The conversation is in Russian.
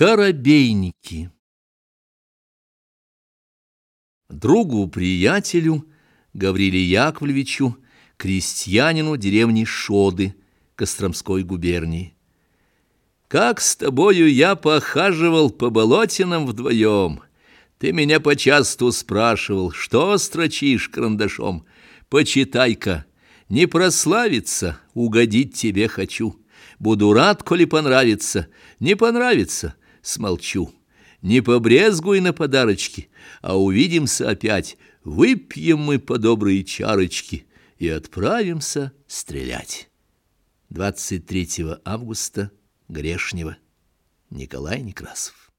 Коробейники Другу-приятелю Гавриле Яковлевичу, крестьянину деревни Шоды Костромской губернии. Как с тобою я похаживал по болотинам вдвоем. Ты меня почасту спрашивал, что строчишь карандашом. Почитай-ка, не прославиться, угодить тебе хочу. Буду рад, коли понравится, не понравится, смолчу. Не побрезгуй на подарочки, а увидимся опять. Выпьем мы по доброй чарочке и отправимся стрелять. 23 августа Грешнего. Николай Некрасов